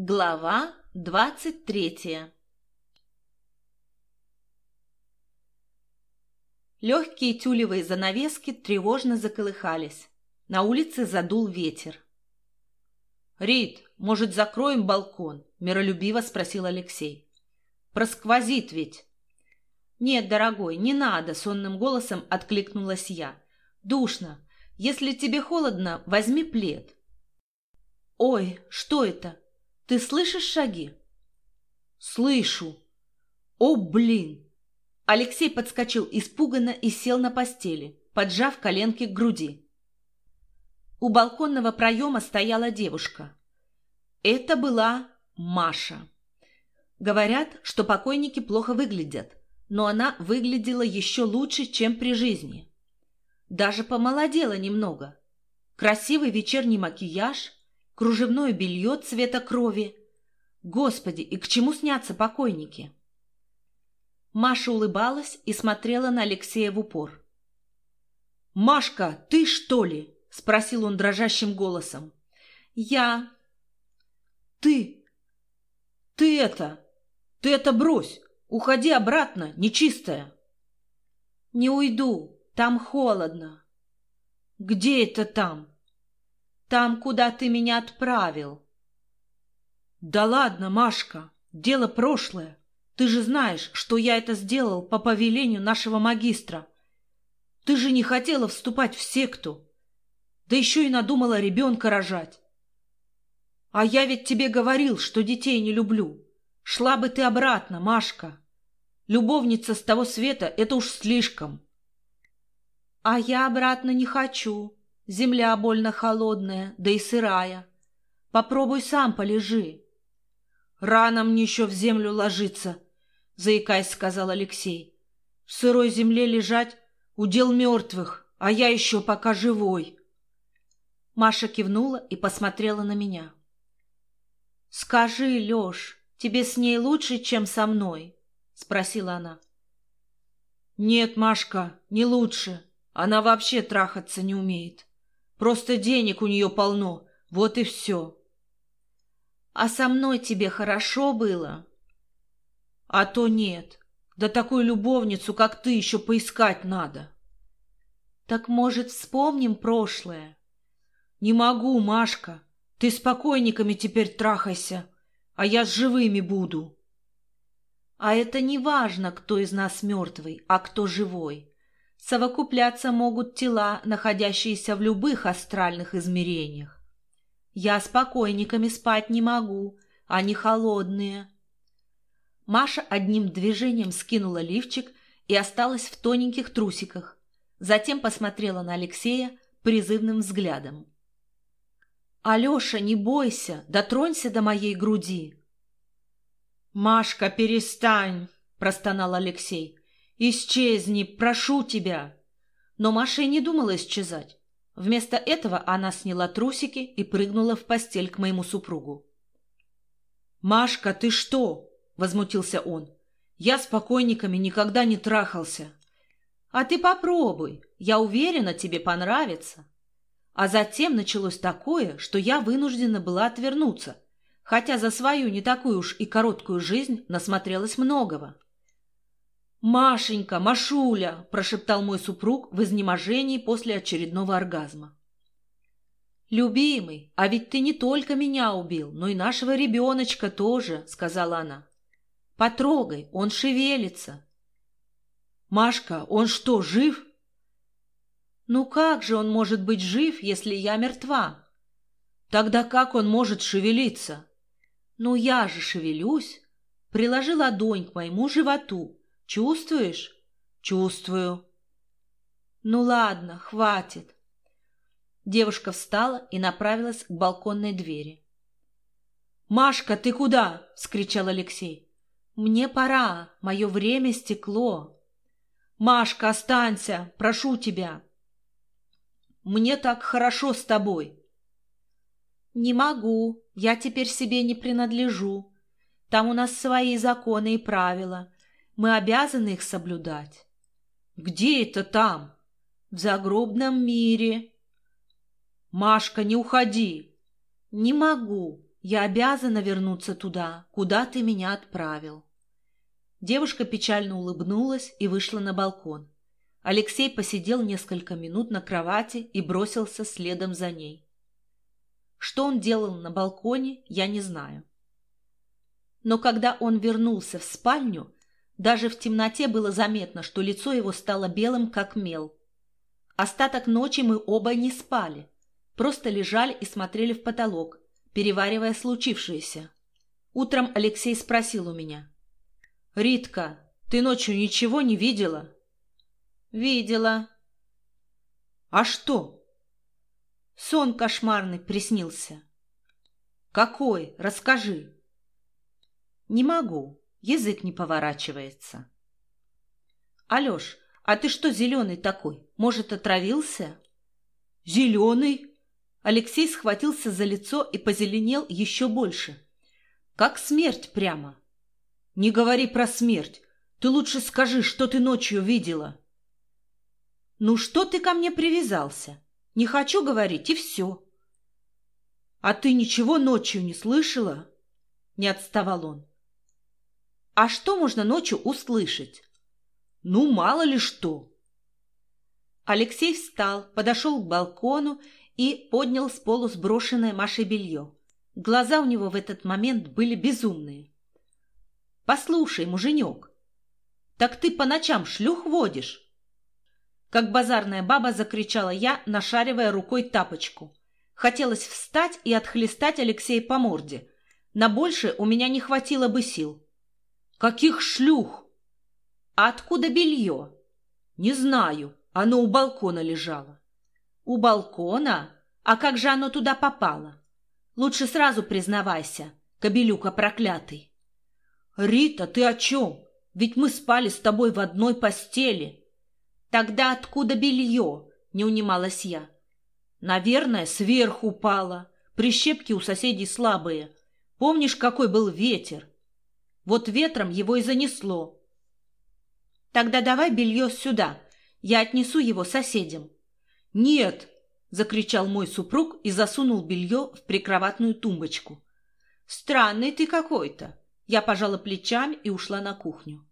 Глава двадцать третья Легкие тюлевые занавески тревожно заколыхались. На улице задул ветер. «Рит, может, закроем балкон?» – миролюбиво спросил Алексей. «Просквозит ведь». «Нет, дорогой, не надо», – сонным голосом откликнулась я. «Душно. Если тебе холодно, возьми плед». «Ой, что это?» Ты слышишь шаги? Слышу. О, блин! Алексей подскочил испуганно и сел на постели, поджав коленки к груди. У балконного проема стояла девушка. Это была Маша. Говорят, что покойники плохо выглядят, но она выглядела еще лучше, чем при жизни. Даже помолодела немного. Красивый вечерний макияж, кружевное белье цвета крови. Господи, и к чему снятся покойники? Маша улыбалась и смотрела на Алексея в упор. «Машка, ты что ли?» — спросил он дрожащим голосом. «Я...» «Ты... ты это... ты это брось! Уходи обратно, нечистая!» «Не уйду, там холодно». «Где это там?» Там, куда ты меня отправил. Да ладно, Машка, дело прошлое. Ты же знаешь, что я это сделал по повелению нашего магистра. Ты же не хотела вступать в секту. Да еще и надумала ребенка рожать. А я ведь тебе говорил, что детей не люблю. Шла бы ты обратно, Машка. Любовница с того света — это уж слишком. А я обратно не хочу. Земля больно холодная, да и сырая. Попробуй сам полежи. Рано мне еще в землю ложиться, заикаясь, сказал Алексей. В сырой земле лежать — удел мертвых, а я еще пока живой. Маша кивнула и посмотрела на меня. — Скажи, Леш, тебе с ней лучше, чем со мной? — спросила она. — Нет, Машка, не лучше. Она вообще трахаться не умеет. Просто денег у нее полно, вот и все. А со мной тебе хорошо было? А то нет. Да такую любовницу, как ты, еще поискать надо. Так, может, вспомним прошлое? Не могу, Машка. Ты с покойниками теперь трахайся, а я с живыми буду. А это не важно, кто из нас мертвый, а кто живой. Совокупляться могут тела, находящиеся в любых астральных измерениях. Я с покойниками спать не могу, они холодные. Маша одним движением скинула лифчик и осталась в тоненьких трусиках. Затем посмотрела на Алексея призывным взглядом. «Алеша, не бойся, дотронься до моей груди». «Машка, перестань!» – простонал Алексей. «Исчезни, прошу тебя!» Но Маша и не думала исчезать. Вместо этого она сняла трусики и прыгнула в постель к моему супругу. «Машка, ты что?» — возмутился он. «Я с покойниками никогда не трахался». «А ты попробуй, я уверена, тебе понравится». А затем началось такое, что я вынуждена была отвернуться, хотя за свою не такую уж и короткую жизнь насмотрелась многого. «Машенька, Машуля!» – прошептал мой супруг в изнеможении после очередного оргазма. «Любимый, а ведь ты не только меня убил, но и нашего ребеночка тоже», – сказала она. «Потрогай, он шевелится». «Машка, он что, жив?» «Ну как же он может быть жив, если я мертва?» «Тогда как он может шевелиться?» «Ну я же шевелюсь». Приложи ладонь к моему животу, Чувствуешь? Чувствую. Ну ладно, хватит. Девушка встала и направилась к балконной двери. «Машка, ты куда?» — вскричал Алексей. «Мне пора, мое время стекло». «Машка, останься, прошу тебя». «Мне так хорошо с тобой». «Не могу, я теперь себе не принадлежу. Там у нас свои законы и правила. Мы обязаны их соблюдать. Где это там? В загробном мире. Машка, не уходи. Не могу. я обязана вернуться туда, куда ты меня отправил. Девушка печально улыбнулась и вышла на балкон. Алексей посидел несколько минут на кровати и бросился следом за ней. Что он делал на балконе, я не знаю. Но когда он вернулся в спальню, даже в темноте было заметно, что лицо его стало белым, как мел. Остаток ночи мы оба не спали, просто лежали и смотрели в потолок, переваривая случившееся. Утром Алексей спросил у меня. «Ритка, ты ночью ничего не видела?» «Видела». «А что?» «Сон кошмарный приснился». «Какой? Расскажи». «Не могу. Язык не поворачивается». «Алеш, а ты что зеленый такой? Может, отравился?» «Зеленый?» Алексей схватился за лицо и позеленел еще больше. «Как смерть прямо!» «Не говори про смерть. Ты лучше скажи, что ты ночью видела». «Ну что ты ко мне привязался? Не хочу говорить, и все». «А ты ничего ночью не слышала?» Не отставал он. «А что можно ночью услышать?» «Ну, мало ли что». Алексей встал, подошел к балкону и поднял с полу сброшенное Машей белье. Глаза у него в этот момент были безумные. «Послушай, муженек, так ты по ночам шлюх водишь?» Как базарная баба закричала я, нашаривая рукой тапочку. Хотелось встать и отхлестать Алексея по морде. На больше у меня не хватило бы сил. «Каких шлюх?» «А откуда белье?» «Не знаю. Оно у балкона лежало». «У балкона? А как же оно туда попало? Лучше сразу признавайся, кобелюка проклятый». «Рита, ты о чем? Ведь мы спали с тобой в одной постели». «Тогда откуда белье?» — не унималась я. «Наверное, сверху упало. Прищепки у соседей слабые. Помнишь, какой был ветер? Вот ветром его и занесло». «Тогда давай белье сюда. Я отнесу его соседям». «Нет!» — закричал мой супруг и засунул белье в прикроватную тумбочку. «Странный ты какой-то!» Я пожала плечами и ушла на кухню.